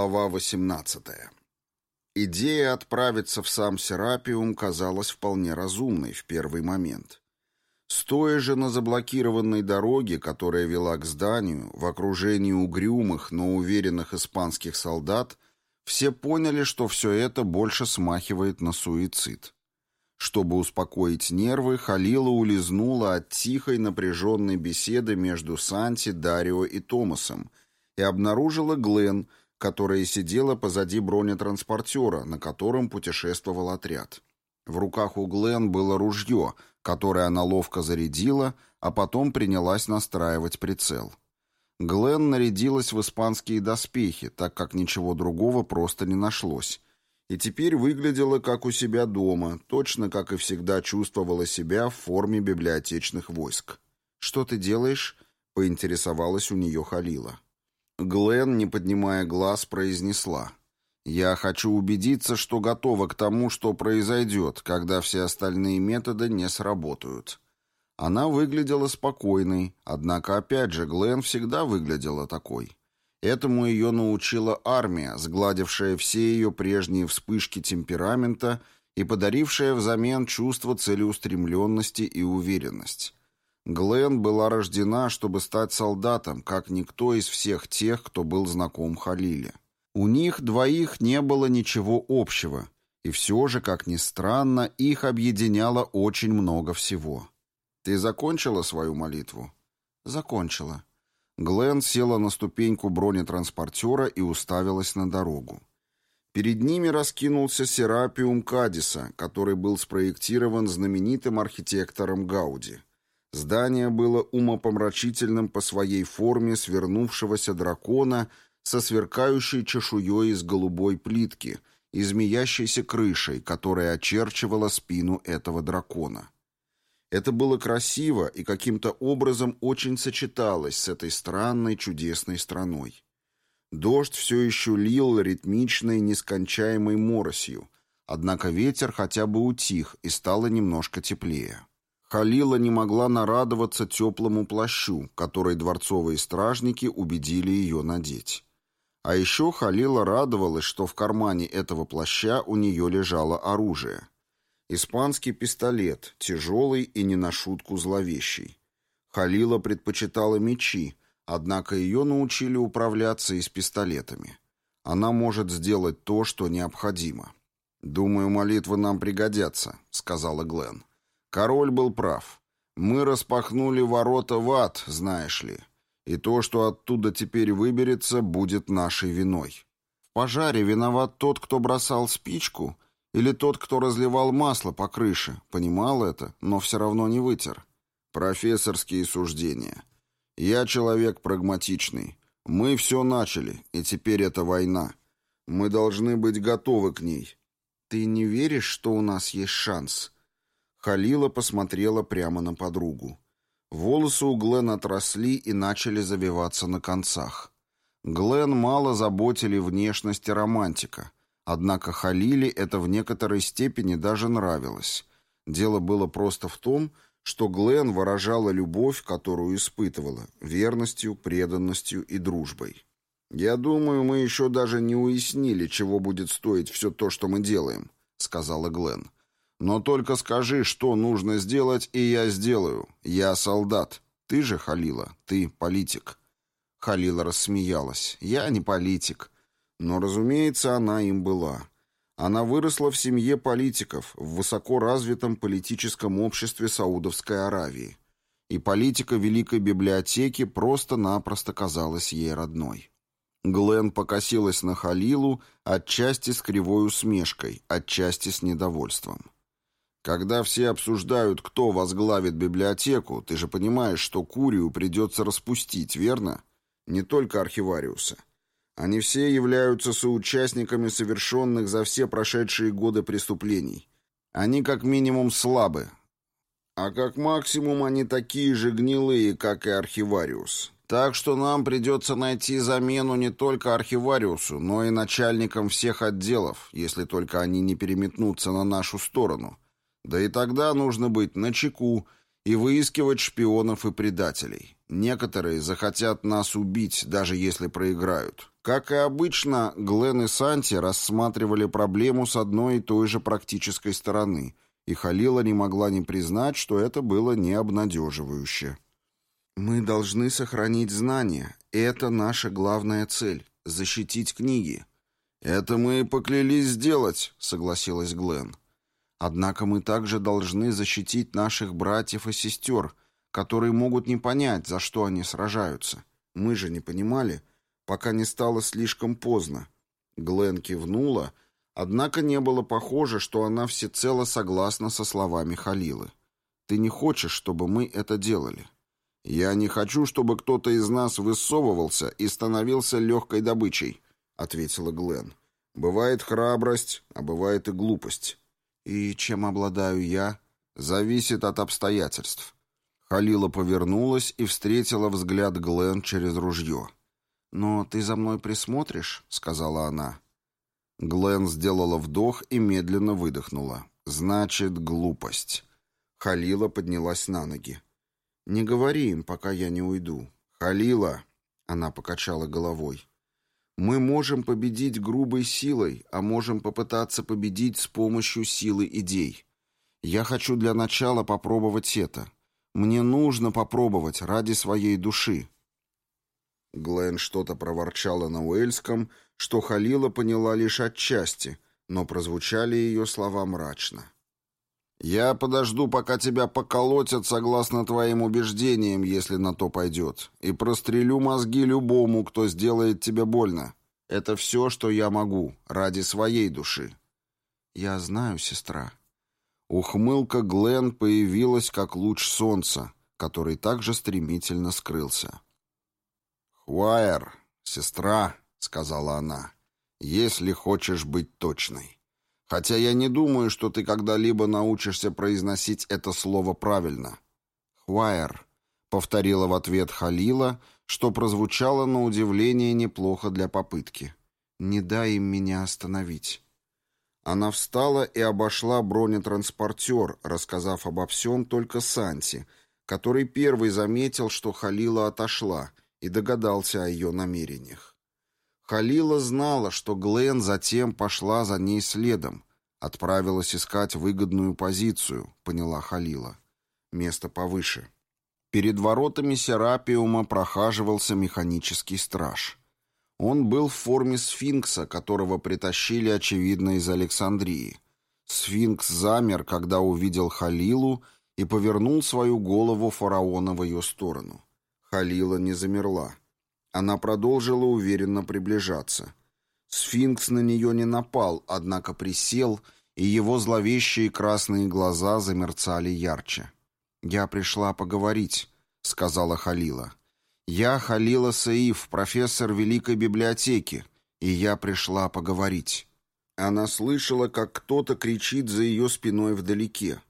Глава 18. Идея отправиться в сам Серапиум казалась вполне разумной в первый момент. Стоя же на заблокированной дороге, которая вела к зданию, в окружении угрюмых, но уверенных испанских солдат, все поняли, что все это больше смахивает на суицид. Чтобы успокоить нервы, Халила улизнула от тихой напряженной беседы между Санти, Дарио и Томасом и обнаружила Глен, которая сидела позади бронетранспортера, на котором путешествовал отряд. В руках у Глен было ружье, которое она ловко зарядила, а потом принялась настраивать прицел. Глен нарядилась в испанские доспехи, так как ничего другого просто не нашлось, и теперь выглядела как у себя дома, точно как и всегда чувствовала себя в форме библиотечных войск. «Что ты делаешь?» — поинтересовалась у нее Халила. Глен, не поднимая глаз, произнесла. «Я хочу убедиться, что готова к тому, что произойдет, когда все остальные методы не сработают». Она выглядела спокойной, однако, опять же, Глен всегда выглядела такой. Этому ее научила армия, сгладившая все ее прежние вспышки темперамента и подарившая взамен чувство целеустремленности и уверенность. Глен была рождена, чтобы стать солдатом, как никто из всех тех, кто был знаком Халиле. У них двоих не было ничего общего, и все же, как ни странно, их объединяло очень много всего. «Ты закончила свою молитву?» «Закончила». Глен села на ступеньку бронетранспортера и уставилась на дорогу. Перед ними раскинулся Серапиум Кадиса, который был спроектирован знаменитым архитектором Гауди – Здание было умопомрачительным по своей форме свернувшегося дракона со сверкающей чешуей из голубой плитки и змеящейся крышей, которая очерчивала спину этого дракона. Это было красиво и каким-то образом очень сочеталось с этой странной чудесной страной. Дождь все еще лил ритмичной нескончаемой моросью, однако ветер хотя бы утих и стало немножко теплее. Халила не могла нарадоваться теплому плащу, который дворцовые стражники убедили ее надеть. А еще Халила радовалась, что в кармане этого плаща у нее лежало оружие. Испанский пистолет, тяжелый и не на шутку зловещий. Халила предпочитала мечи, однако ее научили управляться и с пистолетами. Она может сделать то, что необходимо. «Думаю, молитвы нам пригодятся», — сказала Глен. Король был прав. Мы распахнули ворота в ад, знаешь ли. И то, что оттуда теперь выберется, будет нашей виной. В пожаре виноват тот, кто бросал спичку, или тот, кто разливал масло по крыше. Понимал это, но все равно не вытер. Профессорские суждения. Я человек прагматичный. Мы все начали, и теперь это война. Мы должны быть готовы к ней. Ты не веришь, что у нас есть шанс?» Халила посмотрела прямо на подругу. Волосы у Глен отросли и начали завиваться на концах. Глен мало заботили внешность и романтика, однако Халиле это в некоторой степени даже нравилось. Дело было просто в том, что Глен выражала любовь, которую испытывала, верностью, преданностью и дружбой. «Я думаю, мы еще даже не уяснили, чего будет стоить все то, что мы делаем», — сказала Глен. Но только скажи, что нужно сделать, и я сделаю. Я солдат. Ты же, Халила, ты политик». Халила рассмеялась. «Я не политик». Но, разумеется, она им была. Она выросла в семье политиков, в высоко развитом политическом обществе Саудовской Аравии. И политика Великой Библиотеки просто-напросто казалась ей родной. Глен покосилась на Халилу отчасти с кривой усмешкой, отчасти с недовольством. Когда все обсуждают, кто возглавит библиотеку, ты же понимаешь, что Курию придется распустить, верно? Не только архивариуса. Они все являются соучастниками совершенных за все прошедшие годы преступлений. Они как минимум слабы. А как максимум они такие же гнилые, как и архивариус. Так что нам придется найти замену не только архивариусу, но и начальникам всех отделов, если только они не переметнутся на нашу сторону. Да и тогда нужно быть начеку и выискивать шпионов и предателей. Некоторые захотят нас убить, даже если проиграют. Как и обычно, Глен и Санти рассматривали проблему с одной и той же практической стороны, и Халила не могла не признать, что это было необнадеживающе. «Мы должны сохранить знания. Это наша главная цель — защитить книги». «Это мы и поклялись сделать», — согласилась Глен. «Однако мы также должны защитить наших братьев и сестер», которые могут не понять, за что они сражаются. Мы же не понимали, пока не стало слишком поздно. Глен кивнула, однако не было похоже, что она всецело согласна со словами Халилы. «Ты не хочешь, чтобы мы это делали?» «Я не хочу, чтобы кто-то из нас высовывался и становился легкой добычей», — ответила Глен. «Бывает храбрость, а бывает и глупость. И чем обладаю я, зависит от обстоятельств». Халила повернулась и встретила взгляд Глен через ружье. «Но ты за мной присмотришь?» — сказала она. Глен сделала вдох и медленно выдохнула. «Значит, глупость». Халила поднялась на ноги. «Не говори им, пока я не уйду». «Халила!» — она покачала головой. «Мы можем победить грубой силой, а можем попытаться победить с помощью силы идей. Я хочу для начала попробовать это. Мне нужно попробовать ради своей души». Глен что-то проворчала на Уэльском, что Халила поняла лишь отчасти, но прозвучали ее слова мрачно. «Я подожду, пока тебя поколотят согласно твоим убеждениям, если на то пойдет, и прострелю мозги любому, кто сделает тебе больно. Это все, что я могу, ради своей души». «Я знаю, сестра», Ухмылка Глен появилась, как луч солнца, который также стремительно скрылся. «Хуайер, сестра», — сказала она, — «если хочешь быть точной. Хотя я не думаю, что ты когда-либо научишься произносить это слово правильно». «Хуайер», — повторила в ответ Халила, что прозвучало на удивление неплохо для попытки. «Не дай им меня остановить». Она встала и обошла бронетранспортер, рассказав обо всем только Санти, который первый заметил, что Халила отошла, и догадался о ее намерениях. Халила знала, что Глен затем пошла за ней следом, отправилась искать выгодную позицию, поняла Халила. Место повыше. Перед воротами Серапиума прохаживался механический страж. Он был в форме сфинкса, которого притащили, очевидно, из Александрии. Сфинкс замер, когда увидел Халилу, и повернул свою голову фараона в ее сторону. Халила не замерла. Она продолжила уверенно приближаться. Сфинкс на нее не напал, однако присел, и его зловещие красные глаза замерцали ярче. «Я пришла поговорить», — сказала Халила. «Я Халила Саиф, профессор Великой библиотеки, и я пришла поговорить». Она слышала, как кто-то кричит за ее спиной вдалеке.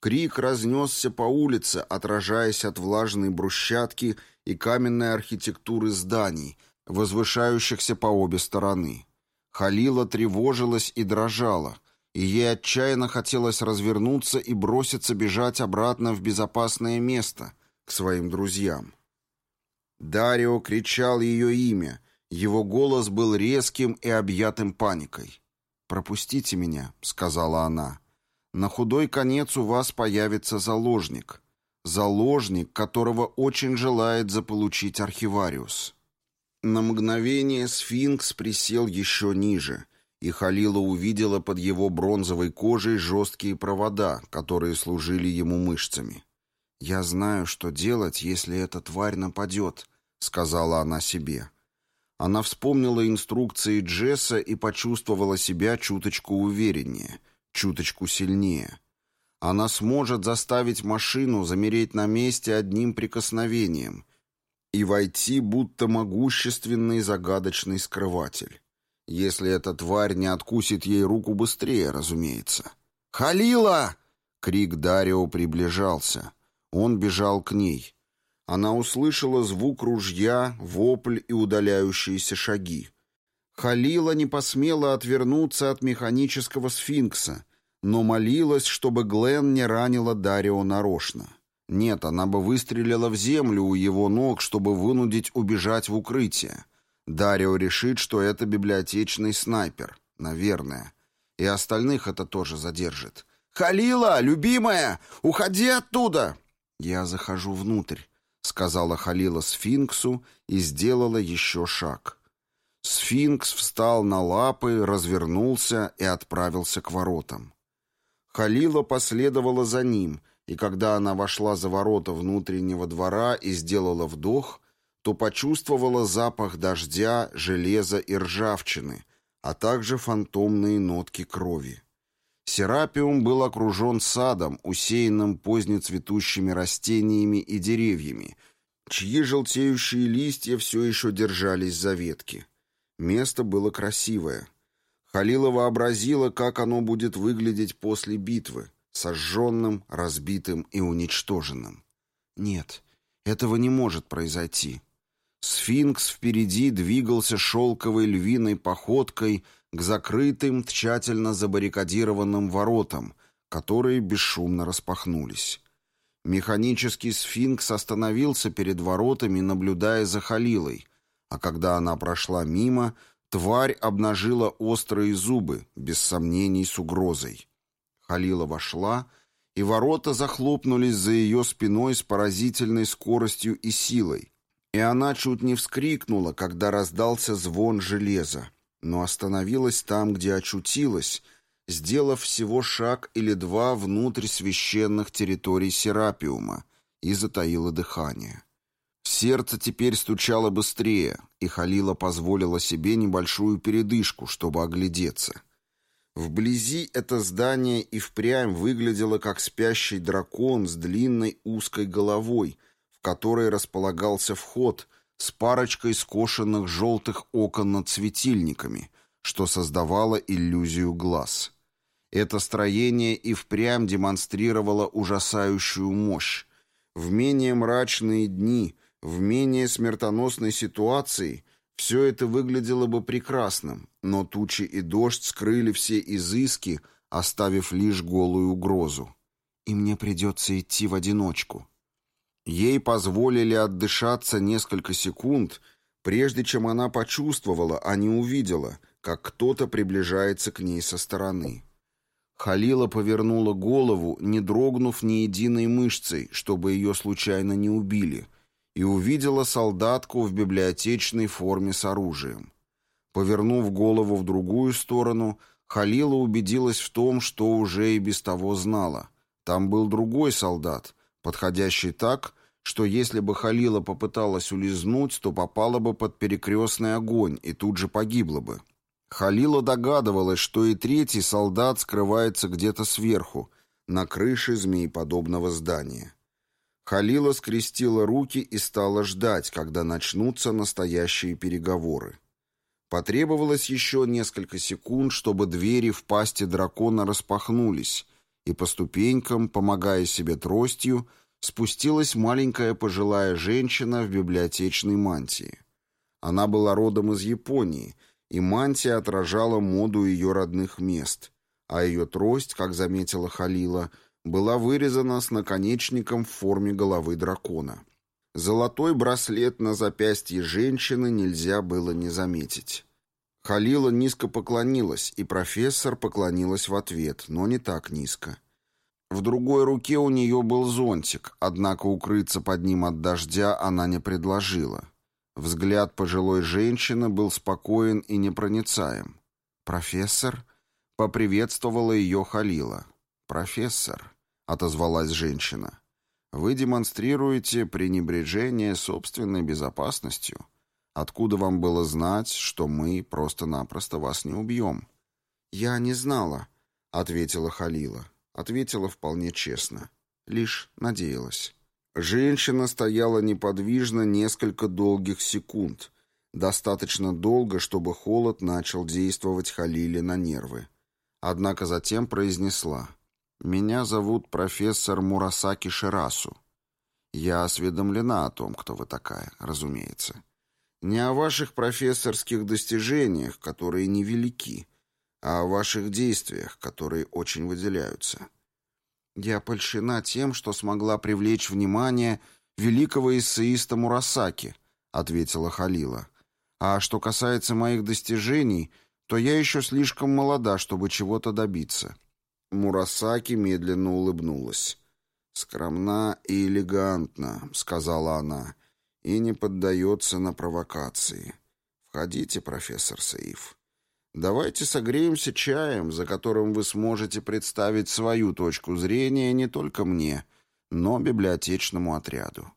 Крик разнесся по улице, отражаясь от влажной брусчатки и каменной архитектуры зданий, возвышающихся по обе стороны. Халила тревожилась и дрожала, и ей отчаянно хотелось развернуться и броситься бежать обратно в безопасное место, к своим друзьям. Дарио кричал ее имя. Его голос был резким и объятым паникой. «Пропустите меня», — сказала она. «На худой конец у вас появится заложник. Заложник, которого очень желает заполучить архивариус». На мгновение сфинкс присел еще ниже, и Халила увидела под его бронзовой кожей жесткие провода, которые служили ему мышцами. «Я знаю, что делать, если эта тварь нападет», — сказала она себе. Она вспомнила инструкции Джесса и почувствовала себя чуточку увереннее, чуточку сильнее. Она сможет заставить машину замереть на месте одним прикосновением и войти будто могущественный загадочный скрыватель. Если эта тварь не откусит ей руку быстрее, разумеется. «Халила!» — крик Дарио приближался. Он бежал к ней. Она услышала звук ружья, вопль и удаляющиеся шаги. Халила не посмела отвернуться от механического сфинкса, но молилась, чтобы Глен не ранила Дарио нарочно. Нет, она бы выстрелила в землю у его ног, чтобы вынудить убежать в укрытие. Дарио решит, что это библиотечный снайпер. Наверное. И остальных это тоже задержит. «Халила, любимая, уходи оттуда!» «Я захожу внутрь», — сказала Халила сфинксу и сделала еще шаг. Сфинкс встал на лапы, развернулся и отправился к воротам. Халила последовала за ним, и когда она вошла за ворота внутреннего двора и сделала вдох, то почувствовала запах дождя, железа и ржавчины, а также фантомные нотки крови. Серапиум был окружен садом, усеянным позднецветущими растениями и деревьями, чьи желтеющие листья все еще держались за ветки. Место было красивое. Халила вообразила, как оно будет выглядеть после битвы, сожженным, разбитым и уничтоженным. Нет, этого не может произойти. Сфинкс впереди двигался шелковой львиной походкой к закрытым, тщательно забаррикадированным воротам, которые бесшумно распахнулись. Механический сфинкс остановился перед воротами, наблюдая за Халилой, а когда она прошла мимо, тварь обнажила острые зубы, без сомнений с угрозой. Халила вошла, и ворота захлопнулись за ее спиной с поразительной скоростью и силой, и она чуть не вскрикнула, когда раздался звон железа, но остановилась там, где очутилась, сделав всего шаг или два внутрь священных территорий Серапиума, и затаила дыхание. Сердце теперь стучало быстрее, и Халила позволила себе небольшую передышку, чтобы оглядеться. Вблизи это здание и впрямь выглядело как спящий дракон с длинной узкой головой, в которой располагался вход с парочкой скошенных желтых окон над светильниками, что создавало иллюзию глаз. Это строение и впрямь демонстрировало ужасающую мощь. В менее мрачные дни, в менее смертоносной ситуации все это выглядело бы прекрасным, но тучи и дождь скрыли все изыски, оставив лишь голую угрозу. И мне придется идти в одиночку. Ей позволили отдышаться несколько секунд, прежде чем она почувствовала, а не увидела, как кто-то приближается к ней со стороны. Халила повернула голову, не дрогнув ни единой мышцей, чтобы ее случайно не убили — и увидела солдатку в библиотечной форме с оружием. Повернув голову в другую сторону, Халила убедилась в том, что уже и без того знала. Там был другой солдат, подходящий так, что если бы Халила попыталась улизнуть, то попала бы под перекрестный огонь и тут же погибла бы. Халила догадывалась, что и третий солдат скрывается где-то сверху, на крыше змееподобного здания. Халила скрестила руки и стала ждать, когда начнутся настоящие переговоры. Потребовалось еще несколько секунд, чтобы двери в пасти дракона распахнулись, и по ступенькам, помогая себе тростью, спустилась маленькая пожилая женщина в библиотечной мантии. Она была родом из Японии, и мантия отражала моду ее родных мест, а ее трость, как заметила Халила, — была вырезана с наконечником в форме головы дракона. Золотой браслет на запястье женщины нельзя было не заметить. Халила низко поклонилась, и профессор поклонилась в ответ, но не так низко. В другой руке у нее был зонтик, однако укрыться под ним от дождя она не предложила. Взгляд пожилой женщины был спокоен и непроницаем. «Профессор?» — поприветствовала ее Халила. «Профессор», — отозвалась женщина, — «вы демонстрируете пренебрежение собственной безопасностью. Откуда вам было знать, что мы просто-напросто вас не убьем?» «Я не знала», — ответила Халила. Ответила вполне честно. Лишь надеялась. Женщина стояла неподвижно несколько долгих секунд. Достаточно долго, чтобы холод начал действовать Халиле на нервы. Однако затем произнесла. Меня зовут профессор Мурасаки Ширасу. Я осведомлена о том, кто вы такая, разумеется. Не о ваших профессорских достижениях, которые невелики, а о ваших действиях, которые очень выделяются. «Я польщена тем, что смогла привлечь внимание великого эссеиста Мурасаки», — ответила Халила. «А что касается моих достижений, то я еще слишком молода, чтобы чего-то добиться». Мурасаки медленно улыбнулась. «Скромна и элегантна», — сказала она, — «и не поддается на провокации. Входите, профессор Саиф. Давайте согреемся чаем, за которым вы сможете представить свою точку зрения не только мне, но библиотечному отряду.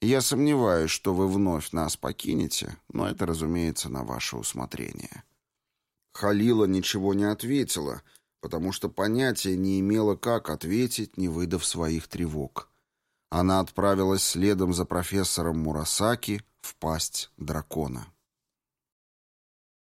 Я сомневаюсь, что вы вновь нас покинете, но это, разумеется, на ваше усмотрение». Халила ничего не ответила — потому что понятия не имела, как ответить, не выдав своих тревог. Она отправилась следом за профессором Мурасаки в пасть дракона.